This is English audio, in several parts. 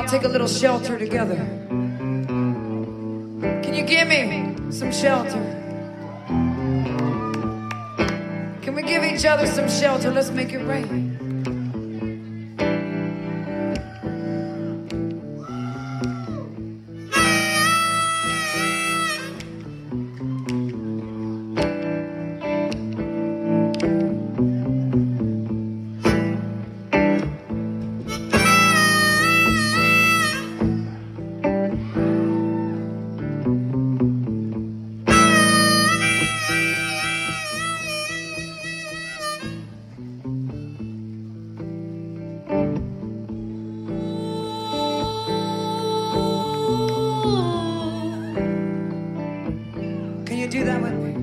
y'all take a little shelter together? Can you give me some shelter? Can we give each other some shelter? Let's make it rain. Can you do that with me?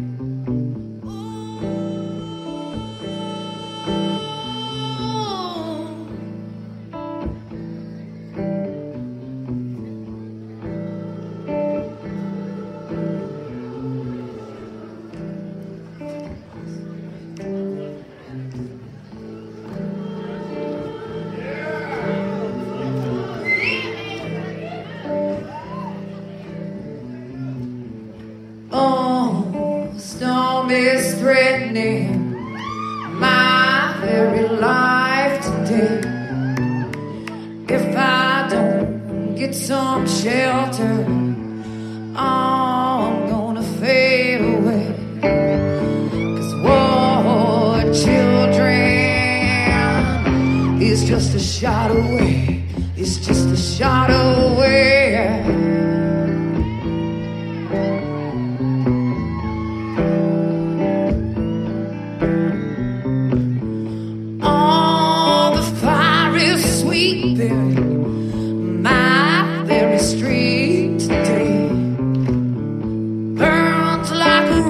Oh, is threatening my very life today. If I don't get some shelter, I'm gonna fade away. Cause war children is just a shot away.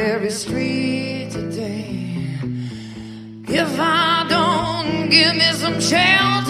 my very street today. If I don't give me some shelter,